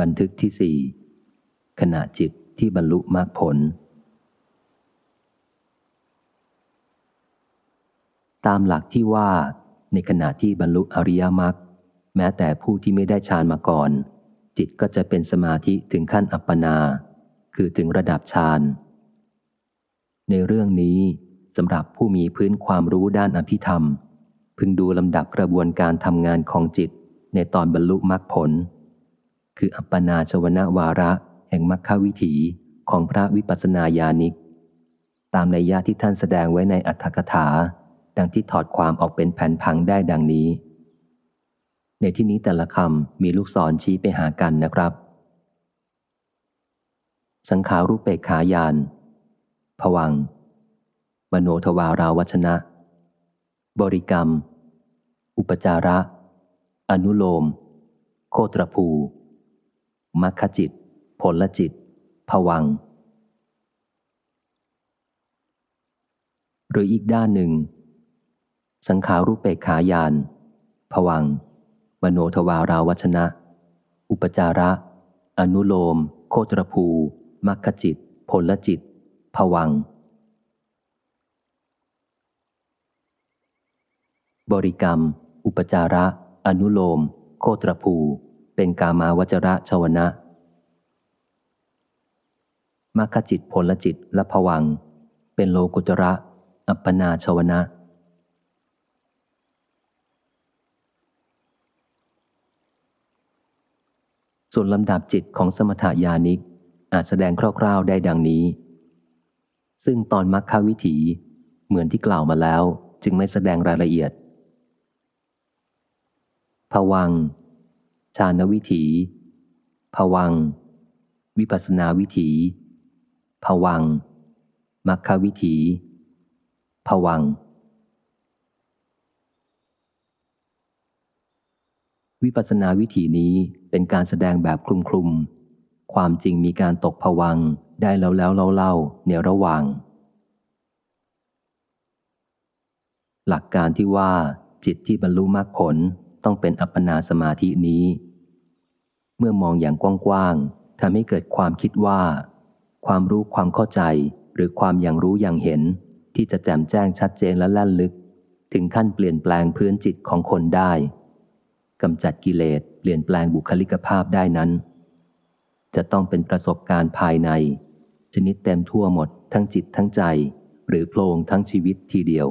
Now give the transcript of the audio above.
บันทึกที่สี่ขณะจิตที่บรรลุมรรคผล ตามหลักที่ว่า ในขณะที่บรรลุอริยมรรคแม้แต่ผู้ที่ไม่ได้ฌานมาก่อน จิตก็จะเป็นสมาธิถึงขั้นอัปปนา คือถึงระดับฌานในเรื่องนี้สำหรับผู้มีพื้นความรู้ด้านอภิธรรม พึงดูลำดับกระบวนการทำงานของจิตในตอนบรรลุมรรคผล คืออัปปนาชวนวาระ แห่งมรรควิถีของพระวิปัสสนาญาณิก ตามในยาที่ท่านแสดงไว้ในอัตถกถา ดังที่ถอดความออกเป็นแผ่นพังได้ดังนี้ ในที่นี้แต่ละคำมีลูกศรชี้ไปหากันนะครับ สังขารูปเปกขายานผวัง มโนทวาราวัชนะ บริกรรม อุปจาระ อนุโลม โคตรภู มัคคจิต ผลจิต ผวัง หรืออีกด้านหนึ่ง สังขารูปเปกขายาน ผวัง มโนทวาราวัชนะ อุปจาระ อนุโลม โคตรภู มัคคจิต ผลจิต ผวัง บริกรรม อุปจาระ อนุโลม โคตรภู เป็นกามาวจระชวนะมัคคจิตผลจิตและผวัง เป็นโลกุตระ อัปปนาชวนะส่วนลำดับจิตของสมถายานิก อาจแสดงคร่าว ๆได้ดังนี้ ซึ่งตอนมัคควิถีเหมือนที่กล่าวมาแล้ว จึงไม่แสดงรายละเอียดผวัง ชาณวิถีผวัง วิปัสนาวิถีผวังมัคควิถีผวัง วิปัสนาวิถีนี้เป็นการแสดงแบบคลุมๆ ความจริงมีการตกผวังได้แล้วแล้วเล่าๆในระหว่าง หลักการที่ว่าจิตที่บรรลุมรรคผล ต้องเป็นอัปปนาสมาธินี้ เมื่อมองอย่างกว้างๆทำให้เกิดความคิดว่า ความรู้ความเข้าใจหรือความอย่างรู้อย่างเห็น ที่จะแจ่มแจ้งชัดเจนและแล่นลึก ถึงขั้นเปลี่ยนแปลงพื้นจิตของคนได้กำจัดกิเลสเปลี่ยนแปลงบุคลิกภาพได้นั้น จะต้องเป็นประสบการณ์ภายใน ชนิดเต็มทั่วหมดทั้งจิตทั้งใจ หรือโพลงทั้งชีวิตทีเดียว